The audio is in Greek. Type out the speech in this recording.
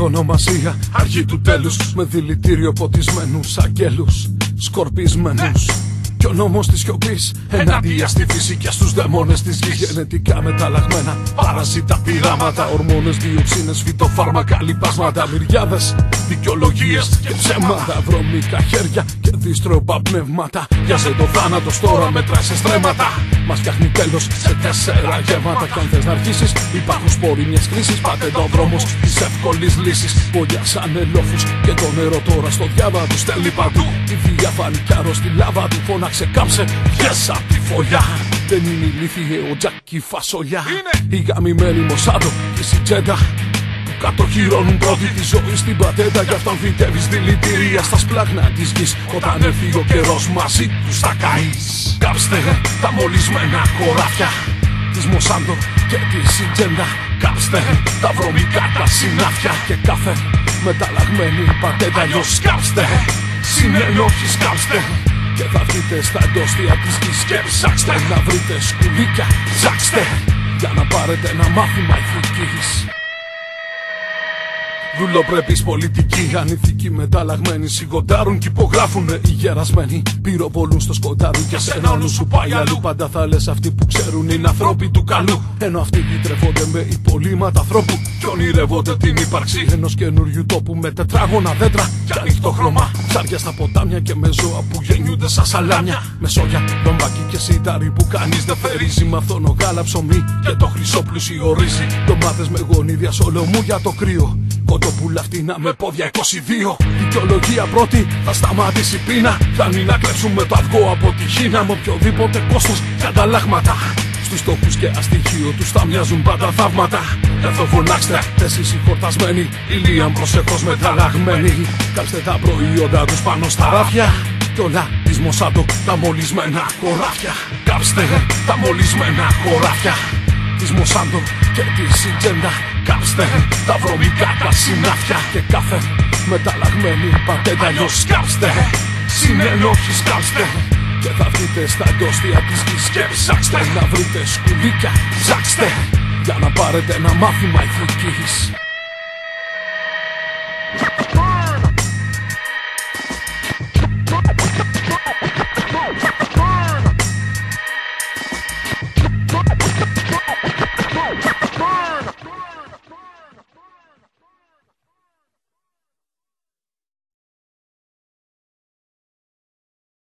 ονομασία Αρχή του τέλους Με δηλητήριο ποτισμένους αγγέλους Σκορπισμένους. Κι ο νόμος της σιωπής εναντία στη φύση και στους δαιμόνες της γης. Γενετικά μεταλλαγμένα παρασίτα πειράματα Ορμόνες, διοξίνες, φυτοφάρμακα, λιπάσματα Μυριάδες, δικαιολογίες και ψέματα. Βρωμικά χέρια και δίστροπα πνεύματα. Γιάζε το θάνατος τώρα μετράει σε στρέμματα Μας φτιάχνει τέλος σε τέσσερα γεύματα. Κι αν θες να αρχίσεις, υπάρχουν σπόροι μιας κρίση. Πάτε το δρόμος της εύκολης λύσης. Πόδια σαν ελόφους και το νερό τώρα στο διάβα τους στέλνει παντού. Η διαφάνει κι στη λάβα του φώναξε κάψε. Βγες απ' τη φωλιά. Δεν είναι ηλίθιε ο Τζάκι Φασολιά. Είναι η γαμημένη Μοσάντο και η Σιτζέντα Κατοχυρώνουν πρώτη τη ζωή στην πατέντα. Γι' αυτόν φυτεύεις δηλητήρια στα σπλάχνα της γης. Όταν έρθει ο καιρός μαζί τους θα καείς. Κάψτε τα μολυσμένα χωράφια Της Μοσάντο και της Σιτζέντα. Κάψτε τα βρωμικά τα συνάφια Και κάθε μεταλλαγμένη πατέντα. Αλλιώς κάψτε συνενόχεις κάψτε και θα βρείτε στα εντόστια της γης και ψάξτε Να βρείτε σκουλίκια, ψάξτε Για να πάρετε ένα μάθημα ηθικής Δουλοπρεπής πολιτικοί, ανηθικοί μεταλλαγμένοι Σιγοντάρουν κι υπογράφουν οι γερασμένοι. Πυροβολούν στο σκοτάδι και σε ένα όλου σου πάει αλλού. Πάντα θα λες αυτοί που ξέρουν είναι ανθρώποι του καλού. Ενώ αυτοί λυτρεύονται με υπολείμματα ανθρώπου. Κι ονειρεύονται την ύπαρξη ενός καινούριου τόπου με τετράγωνα δέντρα και ανοιχτό χρώμα. Ψάρια στα ποτάμια και με ζώα που γεννιούνται σαν σαλάμια. Με σόγια, λομπάκι και σιτάρι που κανείς δεν φερίζει. Μαθαίνω γάλα ψωμί και το χρυσό πλουσιο ρύζι. Ντομάτες με γονίδια σολομού για το κρύο. Κοντοπούλα φτηνά με πόδια 22 Δικαιολογία πρώτη θα σταματήσει πείνα. Φτάνει να κλέψουμε το αυγό από τη Χίνα. Με οποιοδήποτε κόστος και ανταλλάγματα. Στους τόπους και αστοιχείο τους θα μοιάζουν πάντα θαύματα. Εδώ φωνάξτε εσείς οι χορτασμένοι. Ηλίαν προσεχώς μεταλλαγμένοι Κάψτε τα προϊόντα τους πάνω στα ράφια. Κι όλα της Μοσάντο τα μολυσμένα χωράφια. Κάψτε τα μολυσμένα χωράφια. Της Μοσάντο και τη Σιτζέντα Κάψτε τα βρωμικά τα συνάφια και κάθε μεταλλαγμένη πατέντα αλλιώς κάψτε Συνενόχοι κάψτε και θα βρείτε στα εντόστια της γης και ψάξτε. Να βρείτε σκουλίκια, ψάξτε. Για να πάρετε ένα μάθημα ηθικής